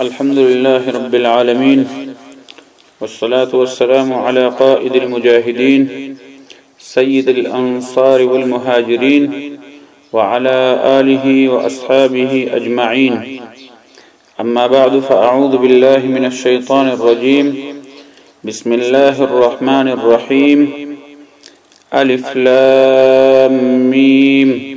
الحمد لله رب العالمين والصلاة والسلام على قائد المجاهدين سيد الأنصار والمهاجرين وعلى آله وأصحابه أجمعين أما بعد فأعوذ بالله من الشيطان الرجيم بسم الله الرحمن الرحيم ألف لام ميم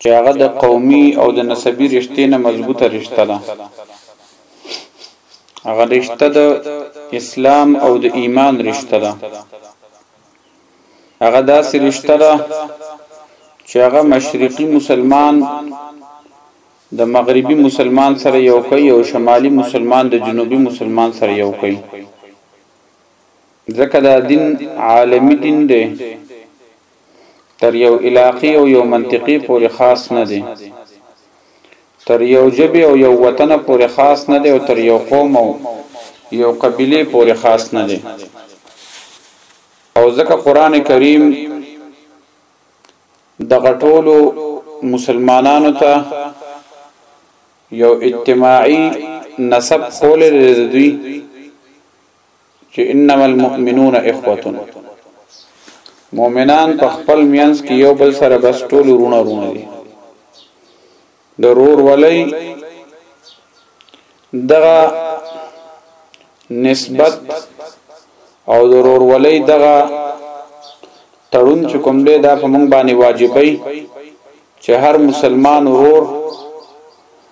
چې هغه د قومي او د نسبي رشتې نه مضبوطه رشته ده هغه رشته د اسلام او د ایمان رشته ده هغه داسې رشته ده چې هغه مشرقي مسلمان د مغربي مسلمان سره یو کوي او شمالي مسلمان د جنوبي مسلمان سره یو کوي ځکه دا دین عالمی دین دی تر یو علاقې او یو منطقې پورې خاص نه دی، تر یو ژبې او یو وطنه پورې خاص نه دی او تر یو قوم او یو قبیلې پورې خاص نه دی او ځکه قرآن کریم دغه ټولو مسلمانانو ته یو اجتماعي نسب خولی دی د دوی چې انما المؤمنون اخوه مؤمنان په خپل مینس کې یو بل سره بس ټول ورونه ورونه دي ضرور ولي دغه نسبت او ضرور ولي دغه تړون چې کوم دی دا په مونږ باندې واجبای چې هر مسلمان ورور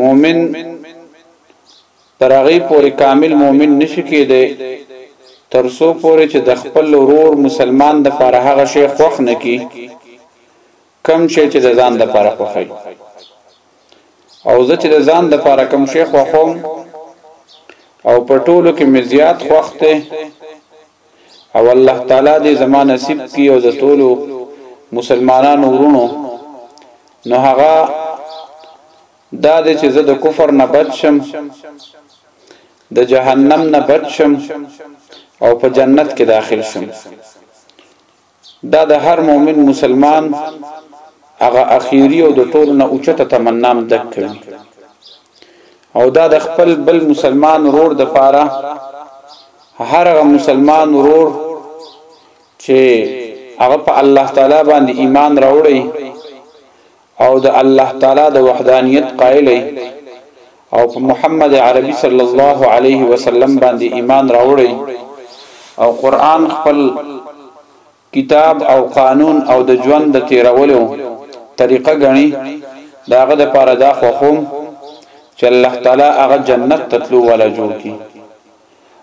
مؤمن تر هغې پورې کامل مؤمن نه شي کېدای تر څو پورې چې د خپل ورور مسلمان دپاره هغه شی خوښ نه کړي کوم شی چې د ځان دپاره خوښوي او زه چې د ځان دپاره کوم شی خوښوم او په ټولو کې مې زیات خوښ دی او الله تعالی دی زما نصیب کی او د ټولو مسلمانانو ورونو نو هغه دا دی چې زه د کفر نه بچ شم د جهنم نه بچ شم او په جنت کې داخل شم دا د هر مؤمن مسلمان هغه اخیری او د ټولو نه اوچته تمنام دک کوي او دا د خپل بل مسلمان ورور د پاره هر هغه مسلمان ورور چې هغه په الله تعالی باندې ایمان راوړي او د الله تعالی د وحدانیت قائل ئی او په محمد عربی صلی الله علیه وسلم باندې ایمان راوړی او قرآن خپل کتاب او قانون او د ژوند د تیرولو طریقه غنی داغه د پاره دا خوخوم چې الله تعالی هغه جنت تتلو ولا جوړ کی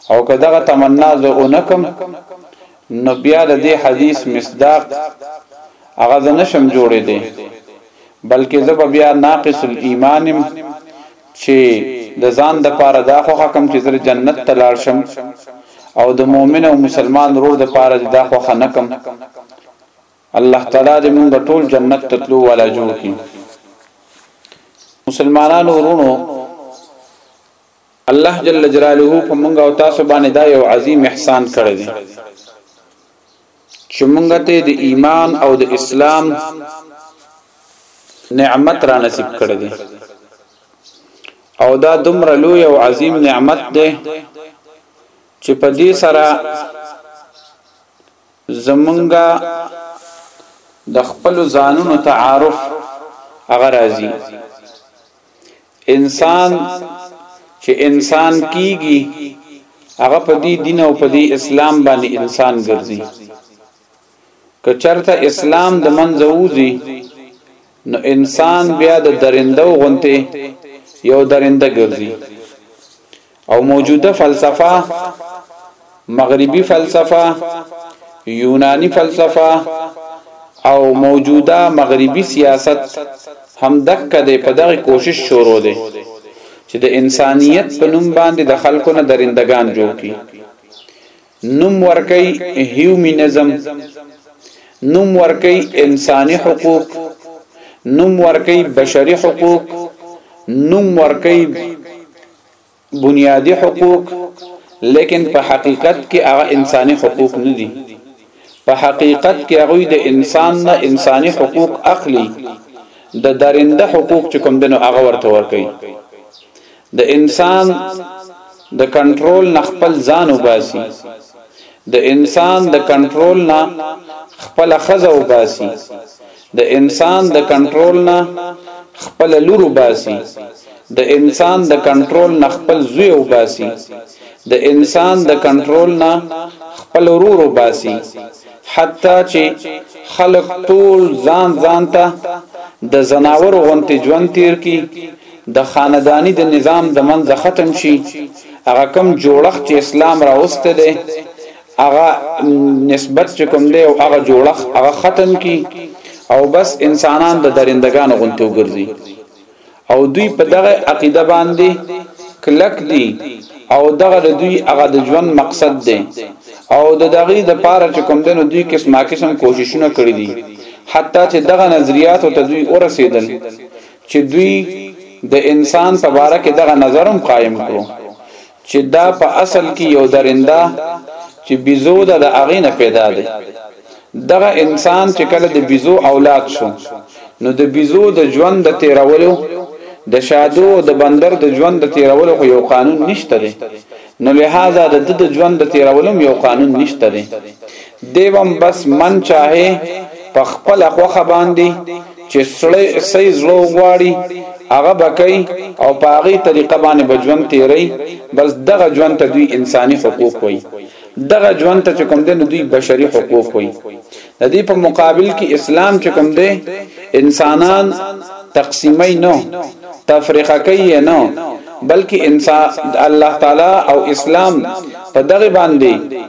او که دغه تمنا زه اونکم نو بیا د دې حدیث مصداق هغه زه نشم جوړې دی بلکې زه بیا ناقص الایمانم چې د ځان د پاره دا خو حکم چې زر جنت ته لاړ شم او د مؤمن او مسلمان رور د پاره دا خو خنکم الله تعالی دې موږ ټول جنت ته تلو ولا جوړ کړي مسلمانانو ورونو الله جل جلاله په مونږ او تاسو باندې دا یو عظیم احسان کړی دی چې مونږ ته د ایمان او د اسلام نعمت را نصیب کړی دی او دا دومره لوی او عظیم نعمت دی چې په دې سره زمونږه د خپل ځانونو تعارف هغه راځي انسان چې انسان کیږي هغه په دې دین او په دې اسلام باندې انسان ګرځي که چرته اسلام د منځه وځي نو انسان بیا د درنده غونته یو درنده ګرځي او موجوده فلسفه مغربي فلسفه یونانی فلسفه او موجوده مغربي سیاست هم دک د په دغه کوشش شروع دي چې د انسانیت په نوم باندې د خلکو نه درندگان جوړ کی نوم ورکی هیومینزم نوم ورکی انساني حقوق نوم ورکی بشري حقوق نوم ورکی بنیادی حقوق لیکن په حقیقت کې هغه انساني حقوق نه دي په حقیقت کې هغه د انسان نه انساني حقوق اخلي د درنده حقوق چې کوم دنو هغه ورته ور کوي د انسان د کنټرول نه خپل ځان وباسي د انسان د کنټرول نه خپل خزه وباسي د انسان د کنټرول نه خپله لور وباسي، د انسان د کنټرول نه خپل زوی وباسي، د انسان د کنټرول نه خپل ورور وباسي، حتی چې خلک ټول ځان ځان ته د ځناورو غونتې ژوند تېر کړي، د خانداني د نظام د منځه ختم شي، هغه کوم جوړښت چې اسلام راوستی دی هغه نسبت چې کوم دی او هغه جوړخ هغه ختم کی او بس انسانان د درندگان غونته وګرځي او دوی په دغه عقیده باندې کلک دي او دغه دوی هغه د ژوند مقصد دی او د دغه د پاره چې کوم دنو دوی قسمه قسم کوششونه کړی دي حتی چې دغه نظریات او تدوی ورسېدل چې دوی د انسان په باره کې دغه نظرم قائم کړو چې دا په اصل کې یو درنده چې بیزو ده د هغې نه پیدا دی دغه انسان چې کله د بیزو اولاد شو نو د بیزو د ژوند د تیرولو د شادو او د بندر د ژوند د تیرولو خو یو قانون نشته دی نو لہذا د د ژوند د تیرولو یو قانون نشته دی دیوم بس من چاهې په خپل خوخه باندې چې سړی سي زړه غواړي هغه بکای او پاغي طریقه باندې بجوند تیری بس دغه ژوند ته دوی انساني حقوق وي دغه ژوند ته کوم دین دوی بشري حقوق وي د دې په مقابل کې اسلام چې کوم دی انسانان تقسیمي نه تفریقه کوي نه بلکې انسان الله تعالی او اسلام په دغه باندې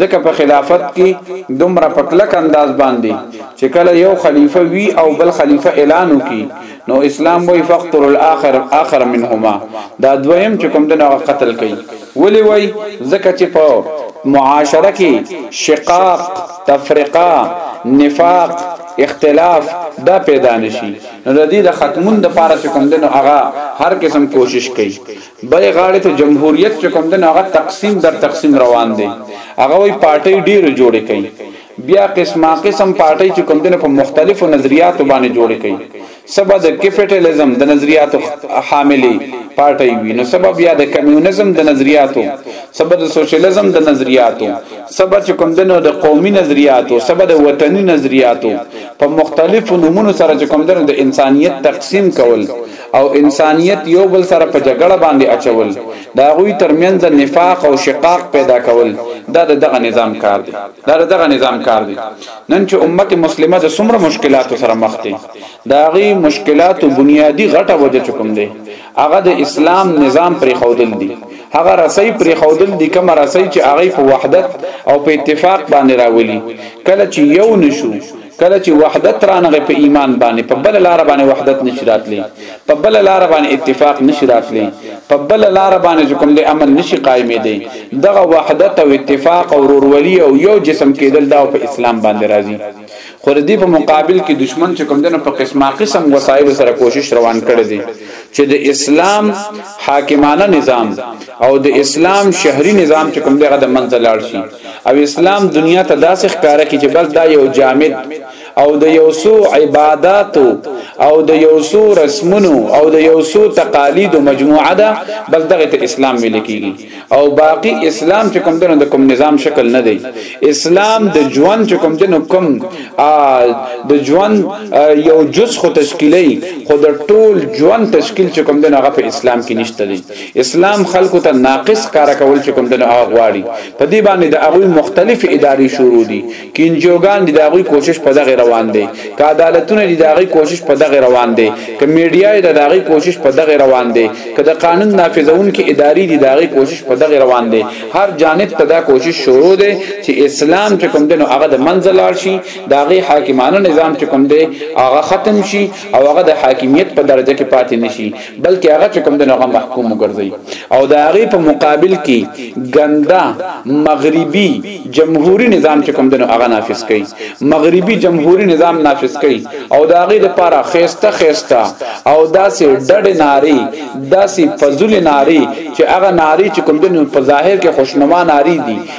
ځکه په خلافت کې دومره په کلک انداز باندې چې کله یو خلیفه وی او بل خلیفه اعلان وکي نو اسلام وی فقتل الاخر اخر منهما دا دویم چې کوم دغه قتل کوي ولی وای ځکه چې په معاشره کې شقاق تفرقه نفاق اختلاف دا پیدا نشي نو د دې د ختمون د پاره چې کوم دنو هغه هر قسم کوشش کوي بلې غاړې ته جمهوریت چې کوم دی نو هغه تقسیم در تقسیم روان دی هغه وایي پارټۍ ډېرې جوړې کوي بیا قسمه قسم پارټۍ چې کوم دی نو په مختلفو نظریاتو باندې جوړې کوي سبا د کیپټالیزم د نظریاتو حاملې پارټۍ وي نو سبا بیا د کمیونیزم د نظریاتو سبا د سوشلیزم د نظریاتو سبا چې کوم دی نو د قومي نظریاتو سبا د وطني نظریاتو په مختلفو نمونو سره چې کوم دی نو د انسانیت تقسیم کول او انسانیت یو بل سره په جګړه باندې اچول دا غوی ترمنځ نفاق او شقاق پیدا کول دا دغه نظام کار دی دا دغه نظام کار دی نن چې امت مسلمه د څومره مشکلاتو سره مخ دي دا غي مشکلاتو بنیادی غټه وجه چکم دی هغه د اسلام نظام پر خودل دی هغه رسۍ پر خودل دی کوم رسۍ چې هغه په وحدت او په اتفاق باندې راولي کله چې یو نشو کله چې وحدت رانغه په ایمان باندې په بل لار باندې وحدت نشی راتلی په بل لار باندې اتفاق نشی راتلی په بل لار باندې چې کوم د امن نشی قائمې دی دغه وحدت او اتفاق او ورورولي او یو جسم کېدل دا په اسلام باندې راځي خو دې په مقابل کې دشمن چې کوم دنه په قسمه قسم وسایل سره کوشش روان کړي دي چې د اسلام حاکمانه نظام او د اسلام شهري نظام چې کوم دغه د منځ لاړ شي او اسلام دنیا ته داسې ښکاره کی چې بس دا یو جامد او د یو سو عبادتو او د یو سو رسمونو او د یو سو تقالید مجموعه ده بس دغه ته اسلام ویل کیږي او باقی اسلام چې کوم دنه د کوم نظام شکل نه دی اسلام د ژوند چې کوم دنه کوم د ژوند یو جز خو تشکیلی خو د ټول ژوند تشکیل چې کوم دنه غو اسلام کې نشته دی اسلام خلکو ته ناقص ښکاره کول چې کوم د هغه غواړي په دې باندې د هغوی مختلفې ادارې شروع دي که انجیوګان دي د هغوی کوشش په دغه روان دی که عدالتونه دي د هغوی کوشش په دغه روان دی که میډیا ده د هغوی کوشش په دغه روان دی که د قانون نافذونکې ادارې دي د هغوی کوشش په دغه روان دی هر جانب ته دا کوشش شروع دی چې اسلام چې کوم دی نو هغه د منځه لاړ شي د هغې حاکمانه نظام چې کوم دی هغه ختم شي او هغه د حاکمیت په درجه کې پاتې نشي بلکې هغه چې کوم دغه محکوم وګرځي او دا هغه په مقابل کې ګندا مغربي جمهوریت نظام چې کوم دنو هغه نافذ کړي مغربي جمهوریت نظام نافذ کړي او دا هغه لپاره خيسته خيسته او داسې ډډ ناری داسې فزول ناری چې هغه ناری چې کوم دنو په ظاهر کې خوشنما ناری دي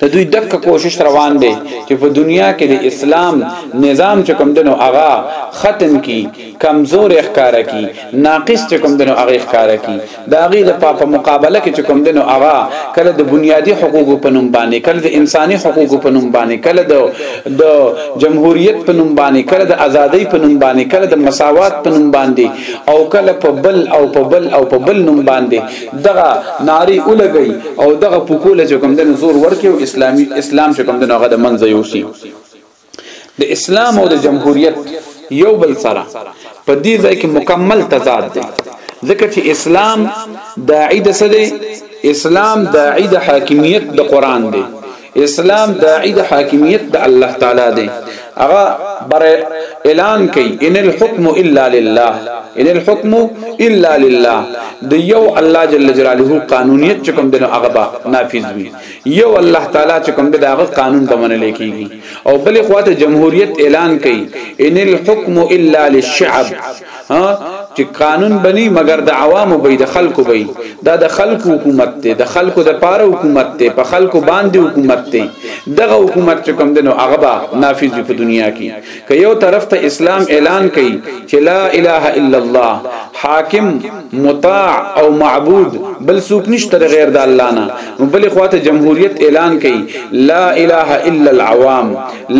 د دوی دغه کوشش روان دی چې په دنیا کې د اسلام نظام چې کوم دنو هغه ختم کی کمزور اخکار کی ناقص چې کوم دنو هغه اخکار کی دا غي د په مقابله کې چې کوم دنو هغه کله د بنیادی حقوق په نوم باندې کله د انساني حقوق په نوم باندې کله د د جمهوریت په نوم باندې کله د ازادۍ په نوم باندې کله د مساوات په نوم باندې او کله په بل او په بل او په بل نوم باندې دغه ناری ولګي او دغه پکوله چې کوم د زور ورکي او اسلامي اسلام چې کوم د هغه د منځ یوسي د اسلام او د جمهوریت یو بل سره په دې ځای کې مکمل تضاد دی ځکه چې اسلام داعی د سده اسلام داعی د حاکمیت د قران دی اسلام داعی د حاکمیت د الله تعالی دی هغه بر اعلان کوي ان الحكم الا لله ان الحكم الا لله د یو الله جل جلاله قانونیت چکم دنو هغه با نافذ وي یو الله تعالی چکم دغه قانون به منل کیږي او بل خواته جمهوریت اعلان کوي ان الحكم الا للشعب چې قانون بني مګر د عوامو به د خلکو به دا د خلکو حکومت دی د خلکو د پاره حکومت دی په خلکو باندې حکومت دی دغه حکومت چې کوم دنو هغه به نافذ وي په دنیا کې که یو طرف ته اسلام اعلان کوي چې لا اله الا الله حاکم مطاع او معبود بل څوک نشته غیر د الله نه بل خواته جمهوریت اعلان کوي لا اله الا العوام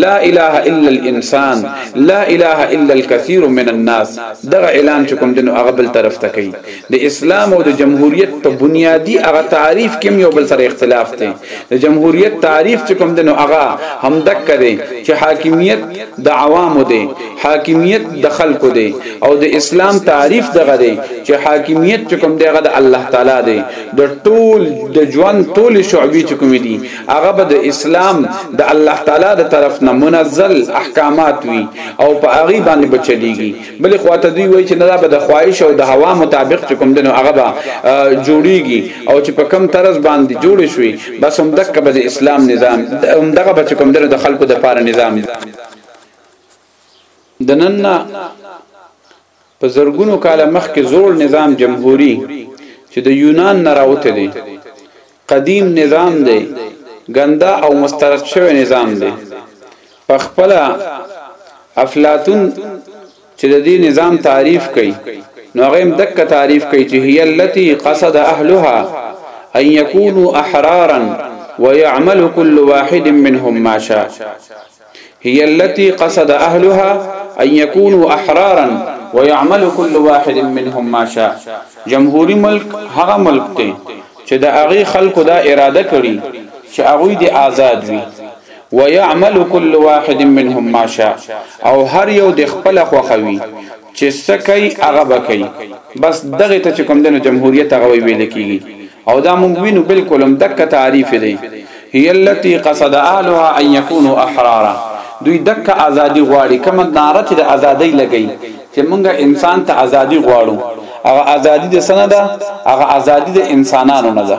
لا اله الا الانسان لا اله الا الكثير من الناس دغه اعلان چې کوم دنو هغه بل طرف ته کوي د اسلام او د جمهوریت په بنیادی هغه تعریف کې یو بل سره اختلاف دی د جمهوریت تعریف چې کوم دنو هغه هم دک دی چې حاکمیت د عوامو دی حاکمیت د خلکو دی او د اسلام تعریف دغه دی چې حاکمیت چې کوم دی هغه د الله تعالی دی د ټول د ژوند ټول شعبې چې کوم دي هغه به د اسلام د الله تعالی د طرف نه منزل احکامات وي او په هغه باندې بچلېږي بلې خواته دوی وایي چې نه دا به د خواهش او د هوا مطابق چې کوم دنو هغه به جوړیږي او چې په کم طرز باندې جوړ شوي بس هم دغه به د اسلام نظام هم دغه به چې کوم دنو د خلکو د پاره نظام دننه په زرګونو کاله مخکې زوړ نظام جمهوري چې د یونان نه راوتی دی قدیم نظام دی ګنده او مسترد شوی نظام دی په خپل افلاطون چې د دې نظام تعریف کوي نو هغه هم دک تعریف کوي چې هي التي قصد اهلها ان يكونوا احرارا ويعمل كل واحد منهم ما شاء هي التي قصد اهلها ان يكونوا احرارا ويعمل كل واحد منهم ما شاء جمهوری ملک هغه ملک ته چې د هغه خلکو دا اراده کړي چې هغه دي آزاد وي ويعمل كل واحد منهم ما شاء او هر یو د خپل خوخوي چی څه کوي هغه به کوي بس دغه ته کوم دنو جمهوریت هغه ویل کیږي او دا مونږ وینو بالکل هم دک تعریف دی هي التي قصد اهلها ان يكونوا احرارا دوی دک ازادي غواړي کوم ناره چې د ازادۍ لګي چې مونږه انسان ته ازادي غواړو هغه ازادي د سنه ده هغه ازادي د انسانانو نه ده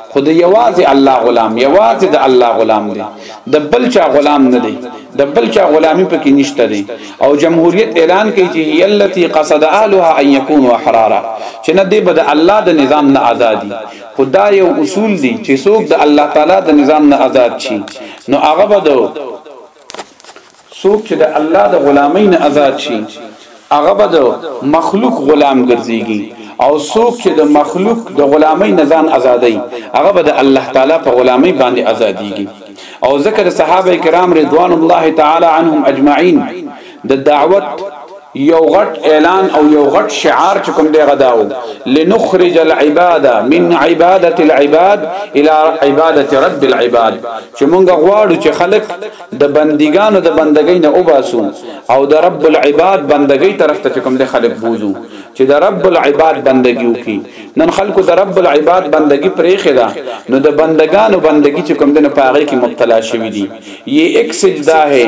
خو د یوازې الله غلام یوازې د الله غلام دی د بل چا غلام نه دی د بل چا غلامی پکې نشته دی او جمهوریت اعلان کوي چې هی التي قصد اهلها ان يكونوا احرارا چې نه دی به د الله د نظام نه ازادي خدا یو اصول دی چې څوک د الله تعالی د نظام نه آزاد شي نو هغه به څوک چې د الله د غلامۍ نه آزاد شي هغه به د مخلوق غلام ګرځيږي او څوک چې د مخلوق د غلامۍ نه ځان آزادای هغه به د الله تعالی په غلامۍ باندې آزاديږي او ذکر صحابه کرام رضوان الله تعالی عنهم اجمعين د دعوت یو غټ اعلان او یو غټ شعار چې کوم دی غداو لنخرج العباده من عباده العباد الى عباده رب العباد چې مونږ غواړو چې خلک د بندګانو د بندګۍ نه وباسو او د رب العباد بندګۍ طرف ته کوم د خلق بوزو چې د رب العباد بندګي وکي نن خلکو د رب العباد بندګي پرې خدا نو د بندگانو بندګي چې کوم د پاغي کې مبتلا شوی دي یہ ایک سجدہ ہے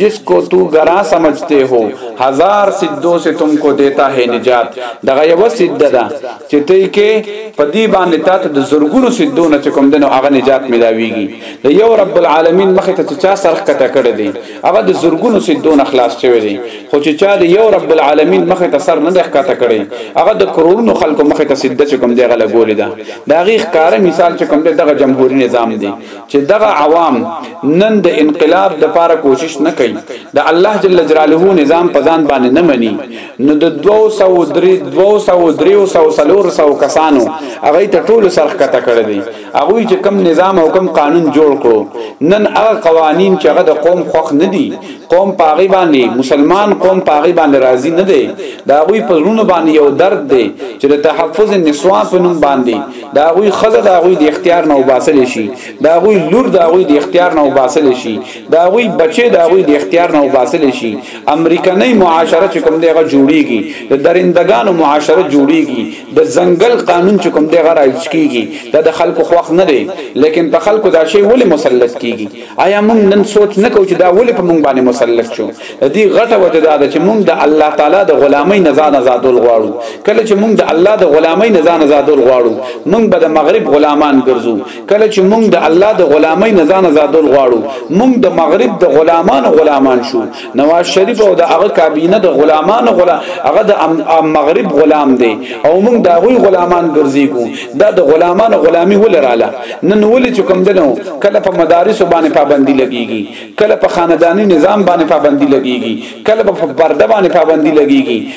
جس کو تو گرا سمجھتے ہو هزار سجدو سے تم کو دیتا ہے نجات دغه یو سجده ده چې ته کې پدی باندې تاسو د زرګونو سجدو نه کوم دنو هغه نجات ملاويږي د یو رب العالمین مخ ته چې چا سرخ کټه کړی دی هغه د زورګونو سیدون اخلاص شوی دی خو چې چا د یو رب العالمین مخ ته سر نه ښکته کړی هغه د کروڑونو خلکو مخ ته سیده چې کوم دی غل ګولې ده دا غي ښکار مثال چې کوم دی دغه جمهوریت نظام دی چې دغه عوام نن د انقلاب د لپاره کوشش نه کوي د الله جل جلاله نظام په ځان باندې نه مني نو د 203 203 او 300 کسانو هغه ته ټول سرخ کته کړی هغوی چې کم نظام او کم قانون جوړ کړو نن هغه قوانین چې هغه د قوم خوخ نه دي قوم پاغي باندې مسلمان قوم پاغي باندې راضي نه دی دا هغوی په زړونو باندې یو درد دی چې د تحفظ نسوا په نوم باندې دا هغوی خزه دا هغوی د اختیار نه وباسل شي دا هغوی لور دا هغوی د اختیار نه وباسل شي دا هغوی بچي دا هغوی د اختیار نه وباسل شي امریکایي معاشره چې کوم دی هغه جوړیږي د درندګانو معاشره جوړیږي د ځنګل قانون چې کوم دی غره ایچ کیږي دا د خلکو خوښ نه دی لیکن په خلکو دا شی ولې مسلط کیږي آیا موږ نن سوچ نه کوو چې دا ولې په موږ باندې مسلط شو د دې غټه وجه دا ده چې موږ د الله تعالی د غلامۍ نه ځان آزادول غواړو کله چې موږ د الله د غلامۍ نه ځان آزادول غواړو موږ به د مغرب غلامان ګرځو کله چې موږ د الله د غلامۍ نه ځان آزادول غواړو موږ د مغرب د غلامانو غلامان شو نواز شریف او د هغه کابینه د غلامانو غلا هغه د مغرب غلام دی او موږ دا غوي غلامان ګرځيګو دا د غلامانو غلامی ولراله نن ولې چې کوم دنو کله په مدارس باندې پابندي لګيږي کله په خاندانی نظام باندې پابندي لګيږي کله په پرده باندې پابندي لګيږي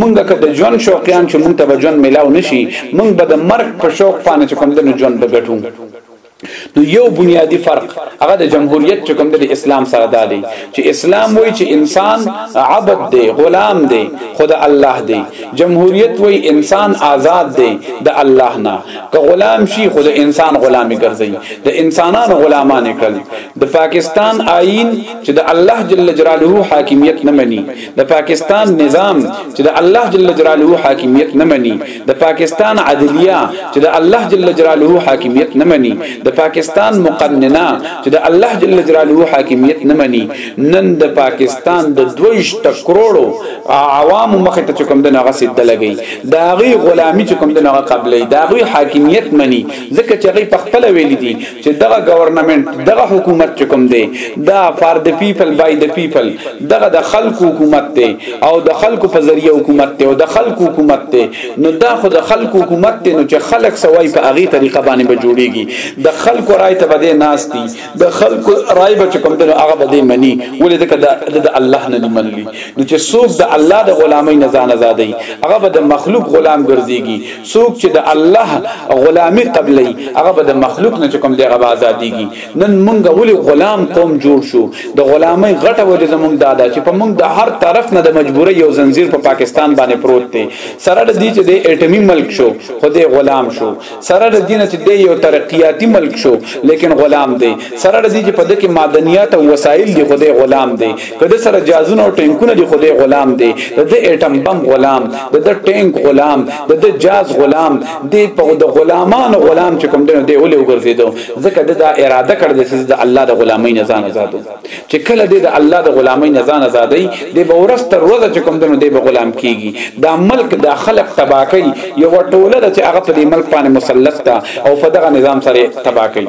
مونږ که د ژوند شوقیان چې مونږ ته به ژوند ملاو نشي مونږ به د مرګ په شوق باندې چې کوم د ژوند بغټو نو یو بنیادی فرق هغه د جمهوریت چې کوم د اسلام سره دا دی چې اسلام وایي چې انسان عبد دی غلام دی خدا الله دی جمهوریت وایي انسان آزاد دی د الله نه که غلام شي خود انسان غلامی ګرځي د انسانانو غلامان کړي د پاکستان آئین چې د الله جل جلاله حاکمیت نه مني د پاکستان نظام چې د الله جل جلاله حاکمیت نه مني د پاکستان عدلیه چې د الله جل جلاله حاکمیت نه مني د پاکستان مقننه چې د الله جل جلاله حاکمیت نه مني نن د پاکستان د 22 کروڑو عوام مخ ته کوم د نغه سید لګي دا غي غلامی چې کوم د نغه قبلې دا غي حاکمیت مني ځکه چې غي په خپل ویل دي چې دغه گورنمنت دغه حکومت چې کوم دی دا فار د پیپل بای د پیپل دغه د خلکو حکومت دی او د خلکو په ذریعہ حکومت دی او د خلکو حکومت دی نو دا خو د خلکو حکومت دی نو چې خلک سوای په هغه طریقه باندې به جوړیږي د خلکو رائے ته بده ناشتي د خلکو رائے به کوم دی هغه بده مني ولې دغه د الله نه دی منلی نو چې څوک د الله د غلامۍ نه ځان آزادای هغه به د مخلوق غلام ګرځيږي څوک چې د الله غلامی قبلې هغه به د مخلوق نه کوم دی هغه آزادیږي نن مونږ ولې غلام قوم جوړ شو د غلامۍ غټه وجه زمونږ دادا چې په مونږ د هر طرف نه د مجبوري یو زنجیر په پا پاکستان باندې پروت دی سره د دې چې د اټمی ملک شو خو د غلام شو سره د دې نه چې د یو ترقیاتی ملک شو لیکن غلام دی سره د دې چې په دغه معدنیات او وسایل دی خو د غلام دی کده سره جازونه او ټینکونه دی خدای غلام دی د د اټم بم غلام د د ټینک غلام د د جاز غلام دی په د غلامانو غلام چې کوم دی ولې وګرځیدو ځکه د دا اراده کړ چې د الله د غلامۍ نه ځان آزادو چې کله دی د الله د غلامۍ نه ځان آزادای دی به ورځ تر ورځ چې کوم دی به غلام کیږي دا ملک دا خلق تباہ کوي یو ټوله چې هغه په دې ملک باندې مسلط تا او په دغه نظام سره تباہ کوي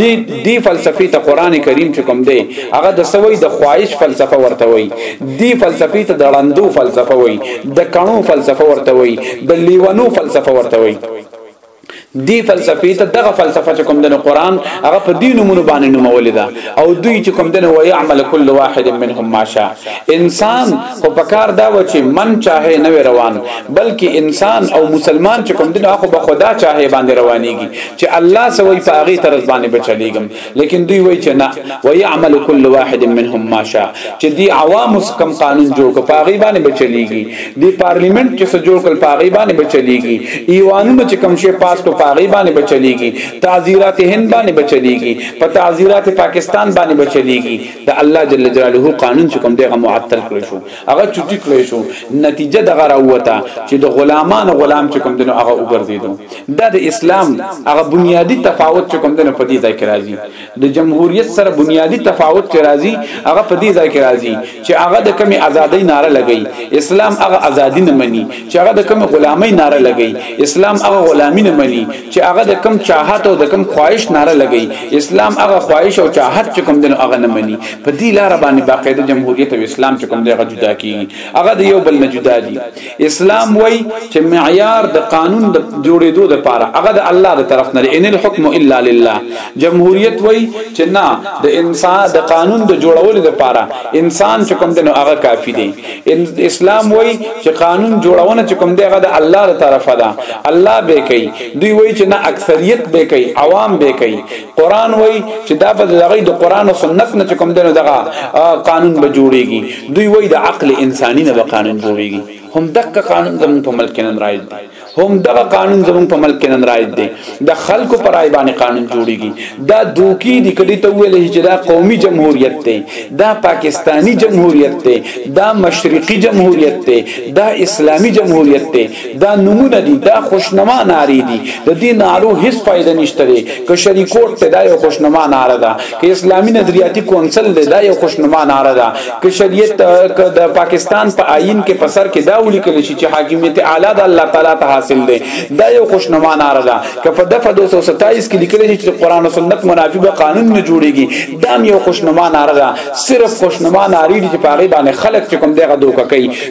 دی دی فلسفي ته قران کریم چې کوم دی هغه د سوي د خواهش فلسفه ورته وي دی فلسفي ته د ړندو فلسفه وي د کڼو فلسفه ورته وي د لیونو فلسفه ورته وي دی فلسفي ته دغه فلسفه چې کوم د قران هغه په دین مونږ باندې نومول ده او دوی چې کوم د نو يعمل كل واحد منهم ما شاء انسان خو پکار دا و چې من چاهه نه روان بلکې انسان او مسلمان چې کوم د اخو به خدا چاهه باندې روانيږي چې الله سوي په هغه طرز باندې بچلېګم لیکن دوی وایي چې نه ويعمل كل واحد منهم ما شاء چې دی عوام کم قانون جوړ کو پاغي باندې بچلېږي دی پارلیمنت چې څه جوړ کړ پاغي باندې بچلېږي ایوانونه چې کم شي پاس کو پاغي باندې بچلېږي تعزیرات هند باندې بچلېږي په تعزیرات پاکستان باندې بچلېږي د الله جل جلاله قانون چې کوم دغه معطل کړی شو هغه چټی کړی شو نتیجه دغه راوته چې د غلامانو غلام چې کوم دنو هغه وګرځیدو دا د اسلام هغه بنیادی تفاوت چې کوم دنو په دې ځای کې راځي د جمهوریت سره بنیادی تفاوت چې راځي هغه په دې ځای کې راځي چې هغه د کمی ازادۍ ناره لګی اسلام هغه ازادي نه مني چې هغه د کمی غلامۍ ناره لګی اسلام هغه غلامی نه مني چې هغه د کم چاهت او د کم خواهش ناره لګی اسلام هغه خواهش او چاهت چې کوم دنو هغه نه مني په دې لار باندې باقاعده جمهوریت او اسلام چې کوم دی هغه جدا کیږي هغه د یو بل نه جدا دي اسلام وای چې معیار د قانون د جوړېدو د پاره هغه د الله د طرف نه ان الحكم الا لله جمهوریت وای چې نه د انسان د قانون د جوړولو د پاره انسان چې کوم دی نو هغه کافی دی اسلام وای چې قانون جوړونه چې کوم دی هغه د الله د طرف ده الله به کوي دوی وای چې نه اکثریت به کوي عوام به کوي قران وای چې دا په دغه د قران او سنت نه کوم دنه دغه قانون به جوړیږي دوی وای د عقل انساني نه به قانون جوړیږي هم دغه قانون زمون په ملک نن راځي دي هم دغه قانون زمون په ملک نن راځي دي د خلکو پر آی باندې قانون جوړیږي دا دوکي دي کدي ته ویل چې دا قومي جمهوریت دی دا پاکستانی جمهوریت دی دا مشرقي جمهوریت دی دا اسلامي جمهوریت دی دا نمونه دي دا خوشنما ناری دي د دې نارو هیڅ فائدہ نشته لري که شری کوټ ته دا یو خوشنما ناره ده که اسلامی نظریاتی کونسل له دا یو خوشنما ناره ده که شریعت که د پاکستان په پا آئین کې په سر کې دا ولیکل شي چې حاکمیت اعلی د الله تعالی ته حاصل دی دا یو خوشنما ناره ده که په دفعه 227 کې لیکل شي چې قران او سنت منافی به قانون نه جوړیږي دا یو خوشنما ناره ده صرف خوشنما ناری دي چې په هغه باندې خلک چې کوم دغه دوکه کوي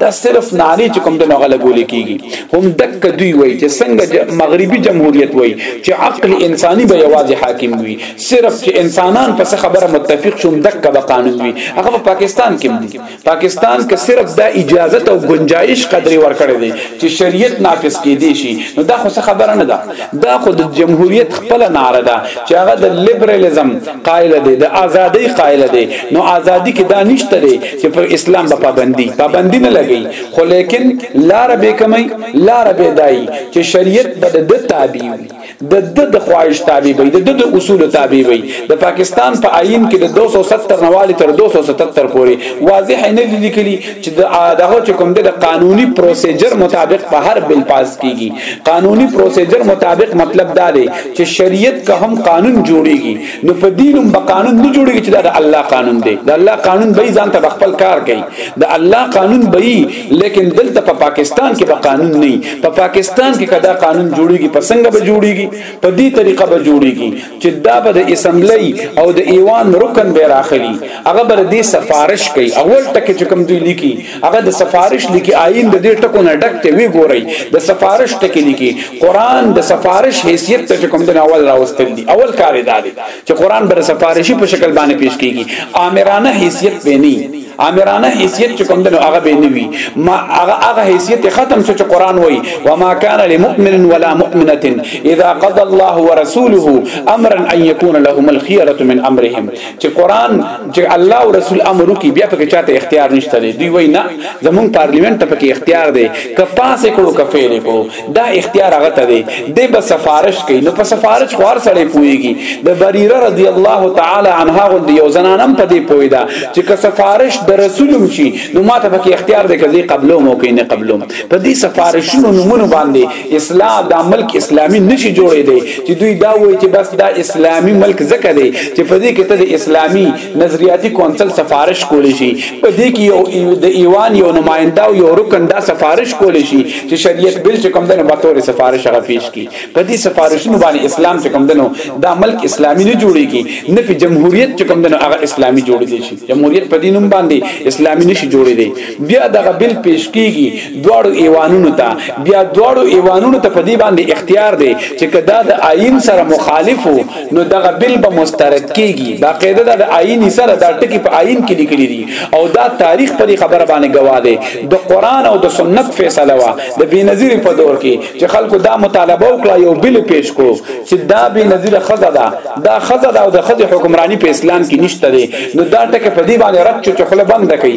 دا صرف ناری چې کوم د نغه لګول کیږي هم دک دوی وای چې څنګه مغربي جمهوریت وای چې عقل انساني به یوازې حاکم وي صرف چې انسانان پس خبره متفق شوم دک به قانون وي هغه په پاکستان کې دي پاکستان کې صرف دا اجازه او گنجائش قدرې ورکړې دي چې شریعت نافذ کېدی شي نو دا خو څه خبره نه ده دا خو د جمهوریت خپل ناره ده چې هغه د لیبرالیزم قائل دي د ازادۍ قائل دي نو ازادي کې دا نشته چې پر اسلام به پابندي پابندي نه لګي خو لیکن لار به کمی لار به دای چې شریعت به د تابع وي د د خواهش تابع وي د د اصول تابع وي د پاکستان په پا آئین کې د 270 نوالی تر 277 پورې واضح نه لیکلي چې د دغه چې کوم د قانوني پروسیجر مطابق په هر بل پاس کیږي قانوني پروسیجر مطابق مطلب دا دی چې شریعت که هم قانون جوړیږي نو په دینم به قانون نه جوړیږي چې دا د الله قانون دی د الله قانون به ځان ته خپل کار کوي د الله قانون به لیکن دلته په پاکستان کې به قانون نه په پاکستان کې کدا قانون جوړیږي په څنګه به جوړیږي په دې طریقه به جوړیږي چې دا به د اسمبلی او د ایوان رکن به راخلي هغه بر دې سفارش کوي اول ټکه چې کوم دوی لیکي هغه د سفارش لیکي آئین د دې ټکو نه ډک ته وی ګوري د سفارش ټکی لیکي قران د سفارش حیثیت ته کوم د اول راوستل دي اول کار دی چې قران بر سفارشي په شکل باندې پیش کیږي آمرانه حیثیت به نه آمرانه حیثیت چې کوم د هغه به نه وي ما هغه هغه حیثیت ختم شو چې قران وایي وما كان لمؤمن ولا مؤمنه اذا قضى الله ورسوله امرا ان يكون لهم الخيره من امرهم چې قران چې الله او رسول امر وکي بیا پکې چاته اختیار نشته دی دوی وای نه زمون پارلیمنت ته پکې اختیار دی که پاسې کړو که فعل کړو دا اختیار هغه ته دی د به سفارش کوي نو په سفارش خو هر سړی پويږي د بریره رضی الله تعالی عنها غو یو زنانم په دې پوي دا چې که سفارش د رسولم شي نو ماته پکې اختیار دی کله قبلو مو کوي نه قبلو په دې سفارشونو نمونه باندې اصلاح دا ملک اسلامی نشي جوړې دی چې دوی دا وایي چې بس دا اسلامی ملک زکه دی چې په دې کې ته د اسلامی نظریاتي کونسل سفارش کولی شي په دې کې یو د ایوان یو نماینده او یو رکن دا سفارش کولی شي چې شریعت بل چې کوم دنه بطور سفارش هغه پیش کی په دې سفارشونو باندې اسلام چې کوم دنه دا ملک اسلامی نه جوړیږي نه په جمهوریت چې کوم دنه هغه اسلامی جوړ دی شي جمهوریت په دې نوم باندې اسلامی نشي جوړې دی بیا دغه بل پیش کیږي دواړو ایوانونو ته بیا دواړو ایوانونو ته په دې باندې اختیار دی چې کدا د آئین سره مخالف نو دغه بل به مسترد کیږي باقاعده د آئین سره دا ټکی په آئین کې لیکل دي او دا تاریخ په دې خبره باندې گواه دی د قران او د سنت فیصله وا د بنظیر په دور کې چې خلکو دا مطالبه وکړه یو بل پیش کو چې دا بنظیر خزه ده دا خزه ده او د خزه حکمرانی په اسلام کې نشته دی نو دا ټکی په دې باندې رد چې خله بند کړي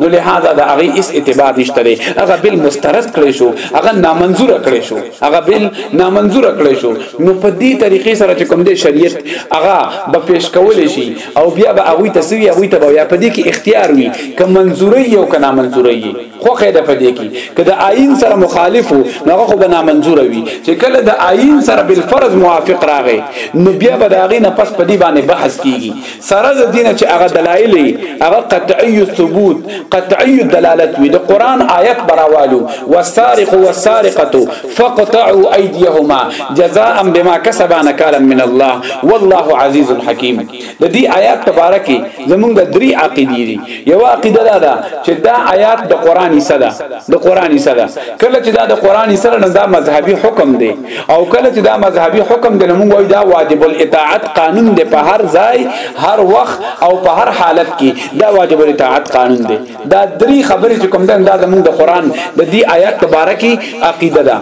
نو لہذا دا هغه اس اعتبار نشته لري هغه بل مسترد کړي شو هغه نامنظور کړي شو هغه بل نامنظور کړي شو نو په دې طریقې سره چې کوم دې شریعت هغه به پیش کول شي او بیا به هغه تسوی هغه ته بیا په دې کې اختیار وي که منظوري او که نامنظوري خو قاعده په دې کې که د آئین سره مخالف نو هغه خو به نامنظور وي چې کله د آئین سره بل فرض موافق راغی نو بیا به دا غي نه پس په دې باندې بحث کیږي سره د دینه چې هغه دلایل هغه قطعی ثبوت قطعی دلالت وي د قران آیت براوالو والسارق والسارقه فقطعوا ايديهما جزاء بما كسبا نكالا من الله والله عزيز حكيم د دې آیات په اړه کې زمونږ درې عقیدې دي یو عقیده دا ده چې دا آیات د قران سره د قران سره کله چې دا د قران سره نه دا مذهبي حکم دی او کله چې دا مذهبي حکم د موږ وای دا واجب الاطاعت قانون دی په هر ځای هر وخت او په هر حالت کې دا واجب الاطاعت قانون دی دا درې خبرې چې کوم دا انداز موږ د قران د دې آیات په اړه کې عقیده ده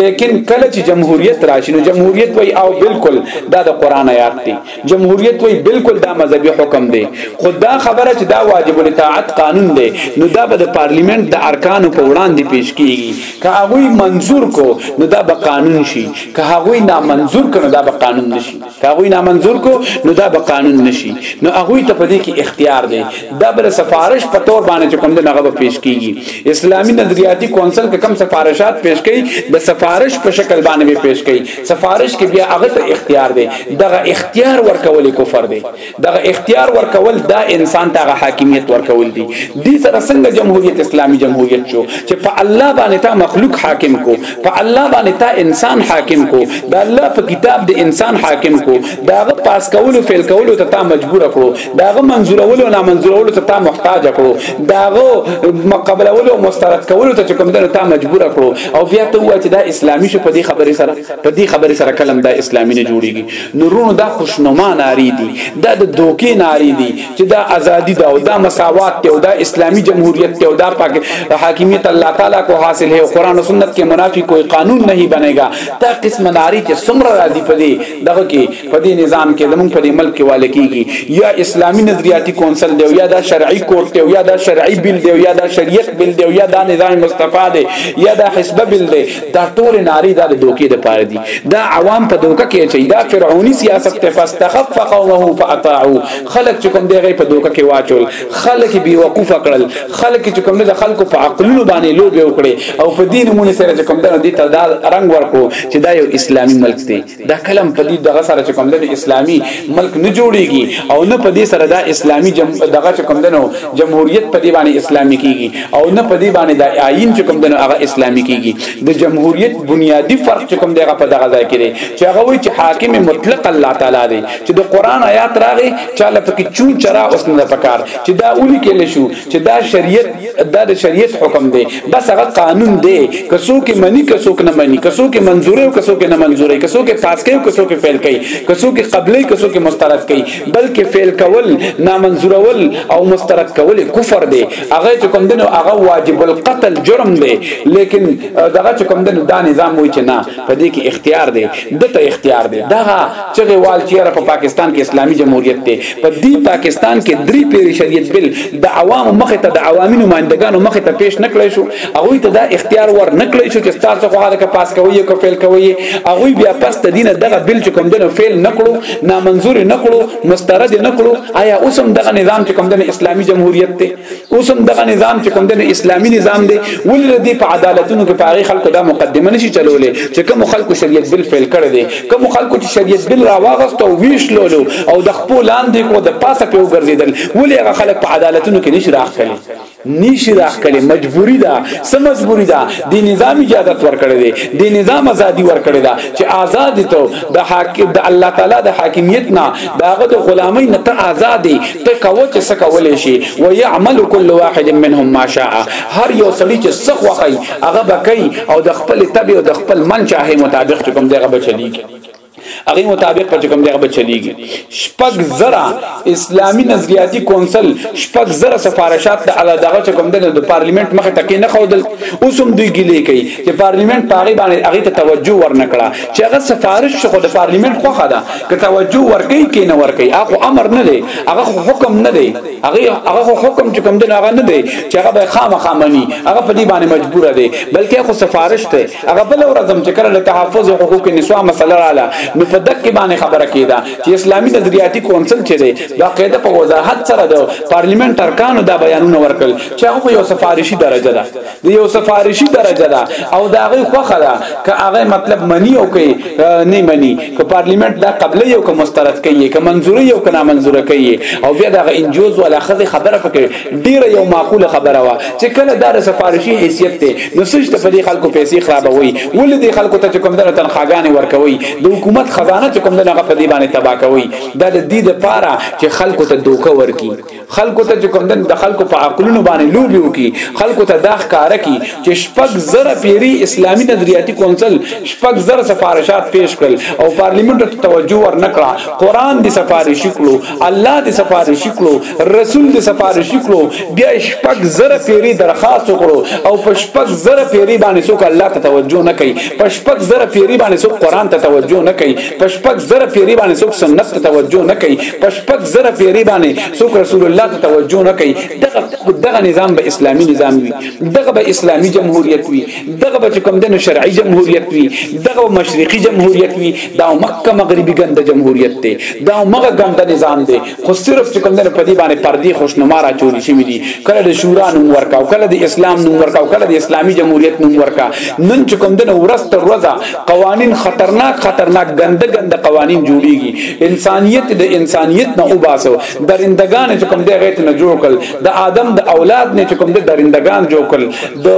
لیکن کله چې جمهوریت راشي نو جمهوریت وای او بالکل دا د قران آیات دی جمهوریت وای بالکل دا مذهبي حکم دی خو دا خبره چې دا واجب الاطاعت قانون دی نو دا به د پارلیمنت د ارکانو په وړاندې پیش کیږي که هغه منزور کو نو دا به قانون شي که هغه نامنزور کړي دا به قانون نشي که هغه نامنزور کو نو دا به قانون نشي نو هغه ته په دې کې اختیار دی دا بل سفارش په تور باندې چې کوم دغه به پیش کیږي اسلامي نظریاتي کونسل کې کم سفارشات پیش کړي د سفارش په شکل باندې پیش کړي سفارش کې بیا هغه ته اختیار دی دغه اختیار ورکول کفر دی دغه اختیار ورکول دا انسان ته حاکمیت ورکول دی دې سره څنګه جمهوریت اسلامي جمهوریت شو چې په الله باندې تا مخلوق حاکم کو په الله باندې تا انسان حاکم کو دا الله په کتاب د انسان حاکم کو داغه پاس کولو فعل کولو ته تا مجبور کړو داغه منزورولو نه منزورولو ته تا محتاج کړو داغه مقابلولو مسترد کولو ته کوم دنه تا مجبور کړو او بیا ته وای چې دا اسلامي شو په دې خبرې سره په دې خبرې سره کلم دا اسلامي نه جوړيږي نو رونو دا خوشنما ناری دي دا د دوکې ناری دي چې دا ازادي دا او دا مساوات ته او دا اسلامي جمهوریت ته او دا پاک حاکمیت الله تعالی کو حاصل ہے قرآن و سنت کے منافی کوئی قانون نہیں بنے گا تا قسم ناری چې څومره راضي پدې دغه کې په دې نظام کې زمونږ په دې ملک کې والي کیږي یا اسلامي نظریاتي کونسل دی یا دا شرعي کورټ دی یا دا شرعي بل دی یا دا شریعت بل دی یا دا نظام مصطفی دی یا دا حزب بل دی دا ټول ناری دا د دوکې د پاره دي دا عوام په دوکه کې چي دا فرعوني سیاست ته فاستخف قومه فاطاعوا خلق چې کوم دیغه په دوکه کې واچول خلق بي وقوف کړل خلق چې کوم د خلکو په عقلونو باندې لوبي وکړي او په دین مونږ سره چې کوم دا دي ته دا رنگ ورکو چې دا یو اسلامي ملک دی دا کلم په دې دغه سره چې کوم د اسلامي ملک نه جوړيږي او نه په دې سره دا اسلامي جم دغه چې کوم دنو جمهوریت په دې باندې اسلامي کیږي او نه په دې باندې د آئین چې کوم دنو هغه اسلامي کیږي د جمهوریت بنیادی فرق چې کوم دغه په دغه ځای کې دی چې هغه وایي چې حاکم مطلق الله تعالی دی چې د قران آیات راغی چې لکه چون چرا اوس نه پکار چې دا اونې کې لشو چې دا شریعت دا د شریعت حکم دی بس هغه قانون دی که څوک منی که څوک نه منی که څوک منزوري او که څوک نه منزوري که څوک پاس کوي که څوک فعل کوي که څوک قبلي که څوک مسترد کوي بلکې فعل کول نامنزورول او مسترد کول کفر دی هغه چې کوم دنو هغه واجب القتل جرم دی لیکن دغه چې کوم دنو دا نظام وای چې نه په دې کې اختیار دی دته اختیار دی دغه چغه وال چیرې په پاکستان کې اسلامي جمهوریت ته په دې پاکستان کې درې پیری شریعت بل د عوامو مخ ته د عوامي نمائندګانو مخ ته پیش نکړی شو هغه ته دا اختیار ور نکړی شو چې تاسو خو هغه کې پاس کوي کو فعل کوي هغه بیا پس ته دینه دغه بل چې کوم دنه فعل نکړو نامنظور نکړو مسترد نکړو آیا اوسم دغه نظام چې کوم دنه اسلامي جمهوریت ته اوس هم دغه نظام چې کوم د اسلامي نظام دی ولې د په عدالتونو کې پاره خلکو دا مقدمه نشي چلولې چې کوم خلکو شریعت بل فعل کړی دی کوم خلکو چې شریعت بل راوغست او ویش لولو او د خپل لاندې کو د پاسه په وګرځیدل ولې هغه خلک په عدالتونو کې نشي راخلي نشي راخلي مجبوری ده سم مجبوری ده د نظام اجازه ورکړي دی د نظام ازادي ورکړي ده چې آزاد ته د حاکم د الله تعالی د حاکمیت نه داغه د غلامۍ نه ته آزاد ته کوو چې څه کولې شي و يعمل كل واحد منهم ما شاء هر یو سړی چې څه خوخی هغه بکای او د خپل تبع او د خپل من چاهه مطابق کوم دغه بچلی هغه مطابق په کوم دغه بچلیږي شپږ زره اسلامی نظریاتی کونسل شپږ زره سفارشات د اعلی دغه کوم د پارلیمنت مخه تکې نه خودل اوس هم دوی ګیلې کوي چې پارلیمنت پاغي باندې هغه ته توجه ورنکړه چې هغه سفارش شو د پارلیمنت خوخه ده که توجه ورکي کې نه ورکي هغه امر نه دی هغه حکم نه دی هغه هغه حکم چې کوم دی هغه نه دی چې هغه به خامخا مني هغه په دې باندې مجبور دی بلکې خو سفارش ته هغه بل ورځم چې کله تحفظ حقوق نسوا مسله رااله نو په دک باندې خبره کیده چې اسلامي نظریاتي کونسل چې دی دا قاعده په وضاحت سره د پارلیمنت ارکانو دا بیانونه ورکړل چې هغه یو سفارشي درجه ده د یو سفارشي درجه ده او دا غي خوخه ده ک هغه مطلب منی او کوي نه منی ک پارلیمنت دا قبل یو ک مسترد کوي ک منزوري یو ک نامنزور کوي او بیا دا انجوز ولا خزه خبره پکې ډیره یو معقوله خبره وا چې کله دا سفارشي حیثیت ته نو سج ته په خلکو پیسې خرابوي ولې د خلکو ته کوم دنه تنخواګانې ورکوي د حکومت خزانه کوم دنه په دې باندې تباہ کوي دا د دې لپاره چې خلکو ته دوکه ورکي خلکو ته چې کوم د خلکو په عقلونو باندې لوبي وکي خلکو ته دا ښکارا کی چې شپږ زره پیری اسلامی نظریاتي کونسل شپږ زره سفارشات پیش کړل او پارلیمنت ته توجه ورنکړه قران دې سفارشي کړو الله دې سفارشي کړو رسول دې سفارشي کړو بیا شپږ زره پیری درخواست وکړو او په شپږ زره پیری باندې څوک الله ته توجه نه کوي په شپږ زره پیری باندې څوک قران ته توجه نه کوي پشپک زره پیری باندې څوک سنت ته توجه نه کوي پشپک زره پیری باندې څوک رسول الله ته توجه نه کوي دغه دغه نظام به اسلامي نظام وي دغه به اسلامي جمهوریت وي دغه به کوم دنه شرعي جمهوریت وي دغه مشرقي جمهوریت وي دا مکه مغربي ګنده جمهوریت دی دا مغه ګنده نظام دی خو صرف چې کوم نه په دې باندې پردي خوشنما را چوری شوی دي کله د شورا نوم ورکا او کله د اسلام نوم ورکا او کله د اسلامي جمهوریت نوم ورکا نن چې کوم نه ورست ورځه قوانين خطرناک خطرناک ګنده ګنده قوانين جوړيږي انسانيت د انسانيت نه وباسو درندگان چې کوم دغه ته نه جوړ کړ د آدم د اولاد نه چې کوم د درندگان جوړ کړ د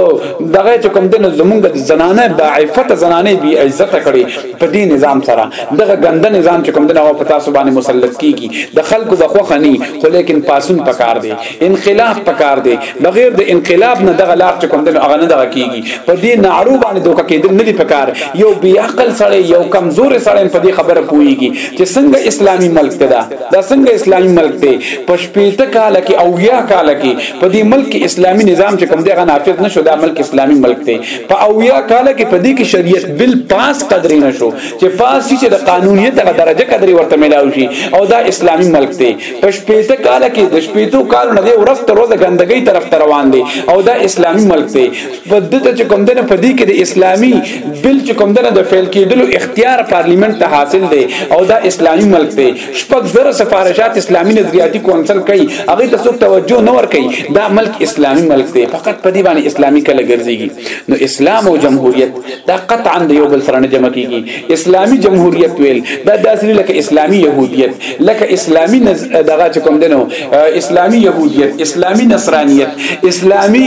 دغه چې کوم د زمونږ د زنانه د عفت زنانه بي عزت کړي په دې نظام سره دغه ګنده نظام چې کوم دغه په تاسو باندې مسلط کیږي د خلکو بخو خني خو لیکن پاسون پکار دی انقلاب پکار دی بغیر د انقلاب نه دغه لار چې کوم دغه نه دغه کیږي په دې نعرو باندې دوکه کېدل نه دی پکار یو بی عقل سره یو کمزور سره په دې خبره پويږي چې څنګه اسلامي ملک ته دا دا څنګه اسلامي ملک ته په شپېته کال کې او یا کال کې په دې ملک اسلامي نظام چې کوم دغه نافذ نشو دا ملک اسلامي ملک ته په اویا کال کې په دې کې شریعت بل پاس قدرې نشو چې پاس چې د قانونیت غ درجه قدرې ورته ملاو شي او دا اسلامي ملک دی په شپېته کال کې د شپېتو کال نه دی ورځ تر ورځ ګندګۍ طرف ته روان دی او دا اسلامي ملک دی په دې ته چې کوم دنه په دې کې د اسلامي بل چې کوم دنه د فعال کېدلو اختیار پارلیمنت ته حاصل دی او دا اسلامي ملک دی شپږ زره سفارشات اسلامي نظریاتي کونسل کوي هغه ته څوک توجه نه ور کوي دا ملک اسلامي ملک دی فقط په دې باندې اسلامي کله ګرځيږي نو اسلام او جمهوریت دا قطعا د یو بل سره نه جمع کیږي اسلامي جمهوریت ویل دا داسې لکه اسلامي يهودیت لکه اسلامي نز... دغه چې کوم دنو اسلامي يهودیت اسلامي نصرانیت اسلامي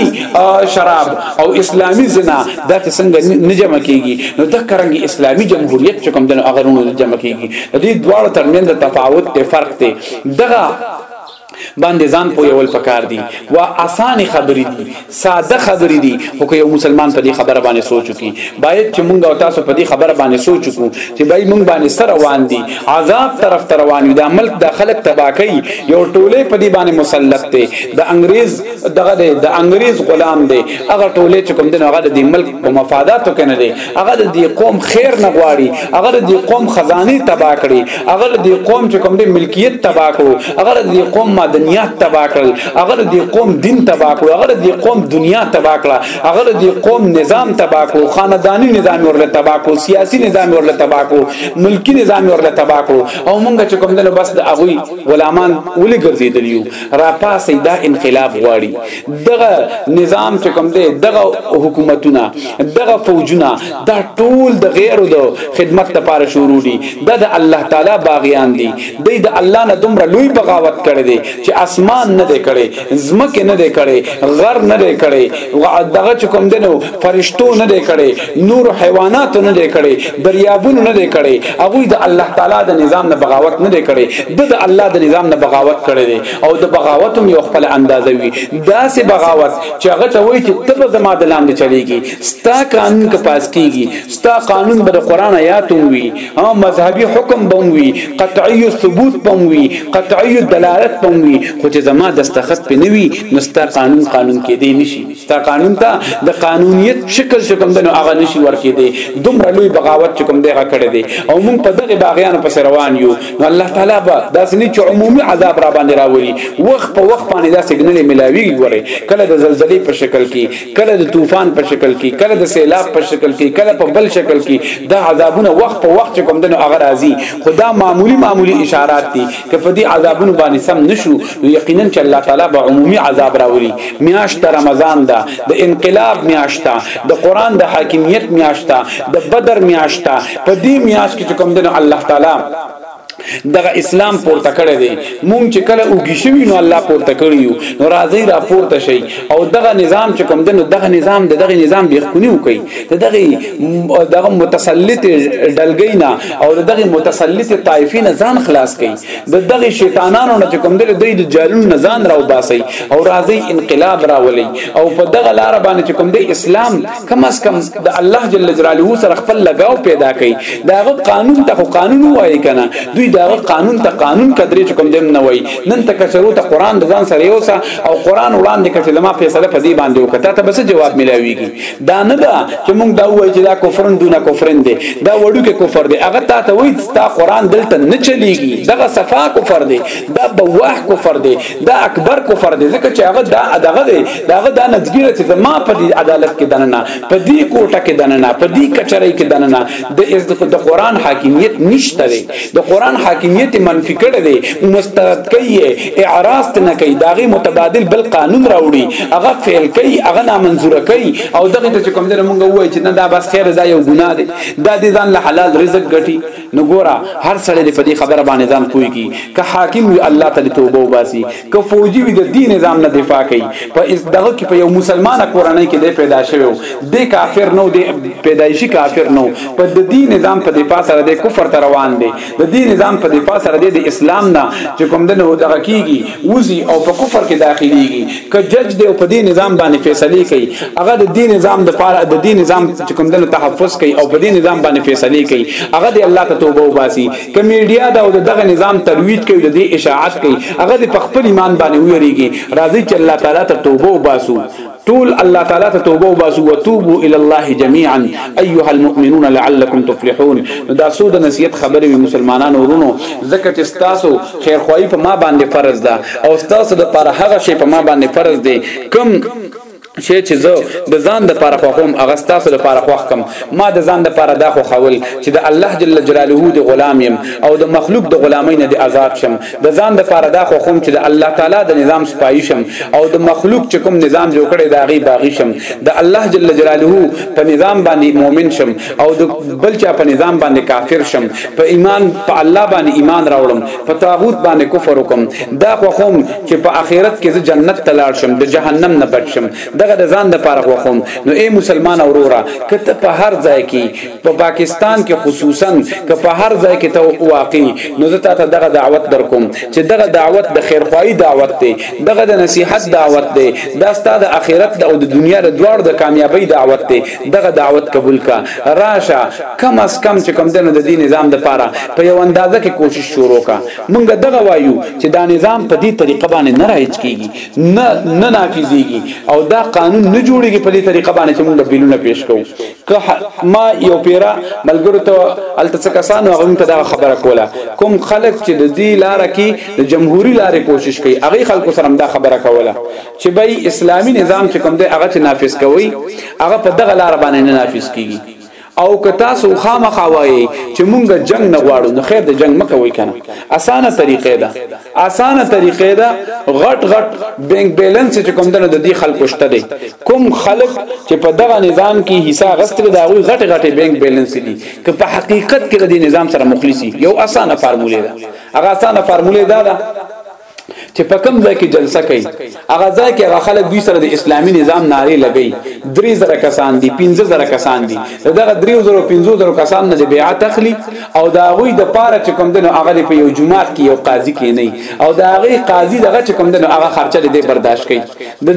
شراب او اسلامي زنا دا ته څنګه نه جمع کیږي نو د کرنګ اسلامي جمهوریت چې کوم د اغرونو جمع کیږي د دې دواړو ترمنځ تفاوت ته فرق دی دغه باندې ځان پویول پکار دي وا اسانه خبرې دي ساده خبرې دي خو که یو مسلمان په دې خبره باندې سوچ وکړي باید چې مونږ او تاسو په دې خبره باندې سوچ وکړو چې بای مونږ باندې سره روان دي عذاب طرف ته روان دي د ملک د خلک تباکۍ یو ټوله په دې باندې مسلط دي د انګريز دغه دی د انګريز غلام دی هغه ټوله چې کوم دین هغه د ملک په مفاداتو کې نه دی هغه د دې قوم خیر نه غواړي هغه د دې قوم خزاني تبا کړي هغه د دې قوم چې کوم دی ملکیت تبا کړو هغه د دې قوم مدنیات تبا کړل هغه د دې قوم دین تبا کړو هغه د دې قوم دنیا تبا کړه هغه د دې قوم نظام تبا کړو خاندانی نظام ورله تبا کړو سیاسي نظام ورله تبا کړو ملکی نظام ورله تبا کړو او مونږ چې کوم دی بس د اغوي غلامان ولې ګرځیدلیو راپاسي دا انقلاب غواړي دغه نظام چې کوم دی دغه حکومتونه دغه فوجونه دا ټول د غیرو د خدمت لپاره شروع دي دا د الله تعالی باغیان دي د د الله نه دومره لوی بغاوت کړي دي چې اسمان نه دی کړي زمکه نه دی کړي غر نه دی کړي دغه چې کوم دی نو فرشتو نه دی کړي نور حیوانات نه دی کړي دریابونو نه دی کړي هغه د الله تعالی د نظام نه بغاوت نه دی کړي د الله د نظام نه بغاوت کړي دي او د بغاوت یو خپل اندازه وي دا سه بغاوت چې هغه ته وایي چې تب زما د لاندې چلیږي ستا قانون که پاس کیږي ستا قانون به د قران آیات وي او مذهبي حکم به وي قطعي ثبوت به وي قطعي دلالت به وي خو چې زما دستخط پنوي نو ستا قانون قانون کې دی نشي ستا قانون ته د قانونیت شکل چې کوم دنو هغه نشي ورکې دي دومره لوی بغاوت چې کوم دی هغه کړی دی او موږ په دغه باغیانو پس روان یو نو الله تعالی به داسې نه چې عمومي عذاب را باندې راولي وخت په وخت باندې داسې ګنلې ملاوي ګوري کله د زلزلې په شکل کې کله د طوفان په شکل کې کله د سیلاب په شکل کې کله په بل شکل کې دا عذابونه وخت په وخت چې کوم دنو هغه راځي خدا معمولی معمولی اشارات دي که په دې عذابونو باندې سم نشو نو یقینا چې الله تعالی به عمومي عذاب راولي میاشت رمضان ده د انقلاب میاشت د قران د حاکمیت میاشت د بدر میاشت په دې میاشت کې کوم دنو الله تعالی دغه اسلام پورته کړی دی مونږ چې کله اوږی شوی نو الله پورته کړی یو نو راځي را پورته شي او دغه نظام چې کوم دنو دغه نظام دغه نظام بیخونی وکي دغه دغه متسلط ډلګی نه او دغه متسلط طائفی نه ځان خلاص کړي د دغه شیطانانو نه کوم دل دوی د جالون نه ځان راو باسي او راځي انقلاب راولي او په دغه لار باندې کوم د اسلام کم اس کم د الله جل جلاله سره خپل لگاو پیدا کړي داغه قانون ته قانون وایي کنه دوی داغه قانون ته قانون کدرې کوم دم نه وایي نن ته کچرو ته قران د ځان سره یوسه او قران وړاندې کړي زما فیصله په دې باندې وکړه ته بس جواب ملاويږي دا نه ده چې موږ دا وایو چې دا کفرن دونه کفرن دی دا وړو کې کفر دی هغه تا ته وایي ستا قران دلته نه چلیږي دغه صفا کفر دی دا بواه کفر دی دا اکبر کفر دی ځکه چې هغه دا دغه دی داغه دا نذګیره چې ما په دې عدالت کې دننه په دې کوټه کې دننه په دې کچرۍ کې دننه د د قران حاکمیت نشته دی د قران حاکمیت منفي کړي دي مسترد کوي اعراض نه کوي داغي متبادل بل قانون راوړي هغه فعل کوي هغه نامنظور کوي او دغه ته کوم ځای مونږ وای چې نه دا بس خیر دا یو ګناه دی دا دې ځان له حلال رزق ګټي نو ګوره هر سړی په دې خبره باندې ځان پوي کی که حاکم وي الله تعالی توبه وباسي که فوجي وي د دې نظام نه دفاع کوي په دغه کې په یو مسلمانه کورنۍ کې د پیدا شوی وو د کافر نو د پیدایشي کافر نو په د دې نظام په دفاع سره د کفر تر روان دی د دې نظام په دفاع سره د اسلام نه چې کوم دنه دغه کیږي وزي او په کفر کې داخليږي که جج دی او په دې نظام باندې فیصله کوي هغه د دې نظام د پاره د دې نظام چې کوم دنه تحفظ کوي او په دې نظام باندې فیصله کوي هغه د الله ته توبه وباسي که میډیا دا او دغه نظام ترویج کوي د دې اشاعت کوي هغه د خپل ایمان باندې ویریږي راځي چې الله تعالی ته توبه وباسو ټول الله تعالی ته توبه وباسو وتوبو الى الله جميعا ايها المؤمنون لعلكم تفلحون دا سود نصیحت خبرې مسلمانانو ورونو زکه چې تاسو خیر خوای په ما باندې فرض ده او تاسو د پر هغه شی په ما باندې فرض ده کم شی چې زه د ځان د پاره خوښوم هغه ستاسو د پاره خوښ کم ما د ځان د پاره دا خوښول چې د الله جل جلاله د غلام يم او د مخلوق د غلامۍ نه د آزاد شم د ځان د پاره دا خوښوم چې د الله تعالی د نظام سپایي شم او د مخلوق چې کوم نظام جوړ کړي دا غي باغی شم د الله جل جلاله په نظام باندې مؤمن شم او د بل چا په نظام باندې کافر شم په ایمان په الله باندې ایمان راوړم په طاغوت باندې کفر وکم دا خو خوم چې په اخرت کې زه جنت ته لاړ شم د جهنم نه بچ شم دغه د ځان د پاره خو خوم نو اے مسلمان اوروره کته په هر ځای کې په پاکستان کې خصوصا که په هر ځای کې ته واقع نو زه تاسو دغه دعوت درکوم چې دغه دعوت د خیرخواهی دعوت دی دغه د نصیحت دعوت دی دا ستاسو د اخرت او د دنیا د دواړو د کامیابی دعوت دی دغه دعوت قبول کا راشه کم از کم چې کم دنو د دې نظام د پاره په یو اندازه کې کوشش شروع کا مونږ دغه وایو چې دا نظام په دې طریقه باندې نه راځي کیږي نه نه نافذيږي او دا قانون نه جوړيږي په دې طریقه باندې چې مونږ بیلونه پیش کوو که ما یو پیرا ملګرو ته التڅ کسانو هغه ته دا خبره کوله کوم خلک چې د دې لار کې د جمهوریت لارې کوشش کوي هغه خلکو سره دا خبره کوله چې به اسلامی نظام چې کوم دی هغه چې نافذ کوي هغه په دغه لار باندې نه نافذ کیږي او که تاسو خامخا وایي چې مونږ جنگ نه غواړو نو خیر د جنگ مکه وای کنه اسانه طریقې ده اسانه طریقې ده غټ غټ بینک بیلانس چې کوم دنه د دې خلکو شته دي کوم خلک چې په دغه نظام کې حصہ غستل دا غوي غټ غټ بینک بیلانس دي که په حقیقت کې د نظام سره مخلصي یو اسانه فارموله ده هغه اسانه فارموله ده چې په کوم ځای کې جلسه کوي هغه ځای کې هغه خلک دوی سره د اسلامي نظام ناره لګي درې زره کسان دي پنځه زره کسان دي دغه درې زره پنځه زره کسان نه بیعت اخلي او دا غوي د پاره چې کوم دنو هغه په یو جماعت کې یو قاضي کې نه او دا غي قاضي دغه چې کوم دنو هغه خرچه دې برداشت کوي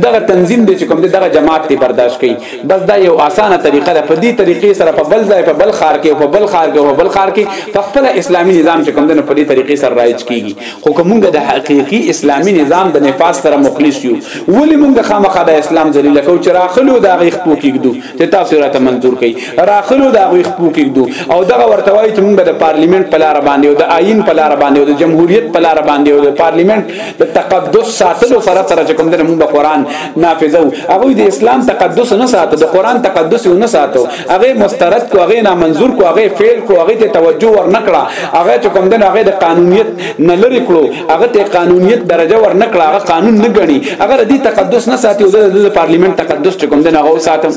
دغه تنظیم دې چې کوم دغه جماعت دې برداشت کوي بس دا یو اسانه طریقه ده په دې طریقې سره په بل ځای په بل خار کې په بل خار کې په بل خار کې په خپل اسلامي نظام چې کوم دنو په دې طریقې سره رایج کیږي خو که مونږ د حقيقي اسلامي نظام د نفاذ سره مخلص یو ولی مونږ خامخا د اسلام ذلیل کو چې راخلو دا غي خپو کېږدو چې تاسو راته منظور کړي راخلو دا غي خپو کېږدو او دغه ورته وایي چې مونږ د پارلیمنت په لار باندې او د آئین په لار باندې او د جمهوریت په لار باندې او د پارلیمنت د تقدس ساتلو سره سره چې کوم د مونږ قرآن نافذو هغه د اسلام تقدس نه ساتو د قرآن تقدس نه ساتو هغه مسترد کو هغه نامنظور کو هغه فعل کو هغه ته توجه ورنکړه هغه چې کوم دنه هغه د قانونیت نه لری کړو هغه ته قانونیت درجه ورنکړه هغه قانون نه غني هغه د تقدس نه ساتي او د پارلیمنت تقدس چې کوم دنه هغه ساتم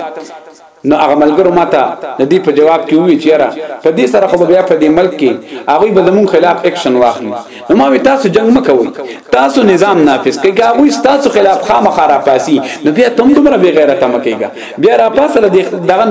نو هغه ملګرو ماته د دې په جواب کې وی چیرې په دې سره خو بیا په دې ملک کې هغه به زمون خلاف اکشن واخلي نو ما وی تاسو جنگ مکوئ تاسو نظام نافذ کړئ هغه تاسو خلاف خامخا را پاسي نو بیا تم دومره بی غیرت مکیږي بیا را پاسه له دغه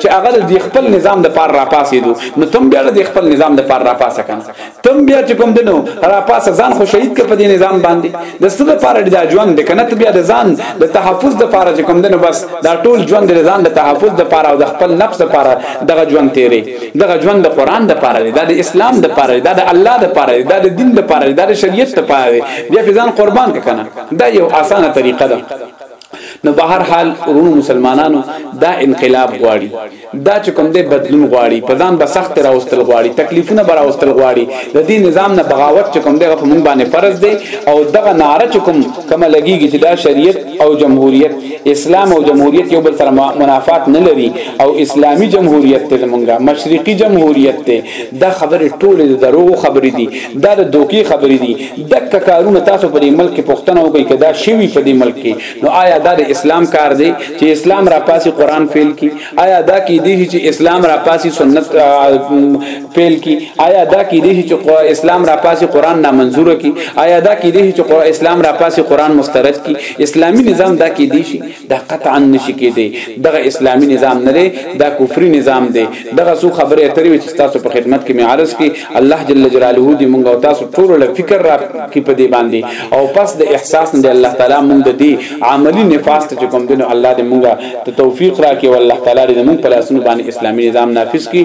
چې هغه د خپل نظام د پار را پاسې دو نو تم بیا د خپل نظام د پار را پاسه کنه تم بیا چې کوم دنو را پاسه ځان خو شهید ک په دې نظام باندې د ست د پار د ژوند د کنه بیا د ځان د تحفظ د پار چې کوم دنو بس دا ټول ژوند د ځان د تحفظ د پار او د خپل نفس د پار دغه ژوند تیرې دغه ژوند د قران د پاره دی دا د اسلام د پاره دی دا د الله د پاره دی دا د دین د پاره دی دا د شریعت د پاره دی بیا په ځان قربان کنه دا یو اسانه طریقه ده نو به هر حال ورونو مسلمانانو دا انقلاب غواړي دا چې کوم دې بدلون غواړي په ځان به سخت راوستل غواړي تکلیفونه به راوستل غواړي د دې نظام نه بغاوت چې کوم دې په مونږ باندې فرض دی او دغه ناره چې کوم کومه لګيږي چې دا شریعت او جمهوریت اسلام او جمهوریت یو بل سره منافات نه لري او اسلامی جمهوریت ته زمونږه مشرقي جمهوریت ته دا خبره ټوله د دروغ خبرې دي دا د دوکي خبرې دي دک کارونه تاسو په دې ملک پښتنه وکي کدا شوی په دې ملک نو آیا دا د اسلام کار دی چې اسلام را پاسي قران فعل کی آیا دا کې دي چې اسلام را پاسي سنت پیل کی آیا دا کی دی چې اسلام را پاسی قران نامنظور کی آیا دا کی دی چې اسلام را پاسی قران مسترد کی اسلامی نظام دا کی دی شي دا قطعا نشي کی دی دغه اسلامی نظام نه دی دا کفری نظام دی دغه سو خبره اترې چې تاسو په خدمت کې می عرض کی الله جل جلاله دی مونږ او تاسو ټول له فکر را کی په دی باندې او پس د احساس نه الله تعالی مونږ د دی عملی نفاس ته کوم دین الله دی مونږ ته توفیق را کی او الله تعالی دی مونږ په لاسونو باندې اسلامی نظام نافذ کی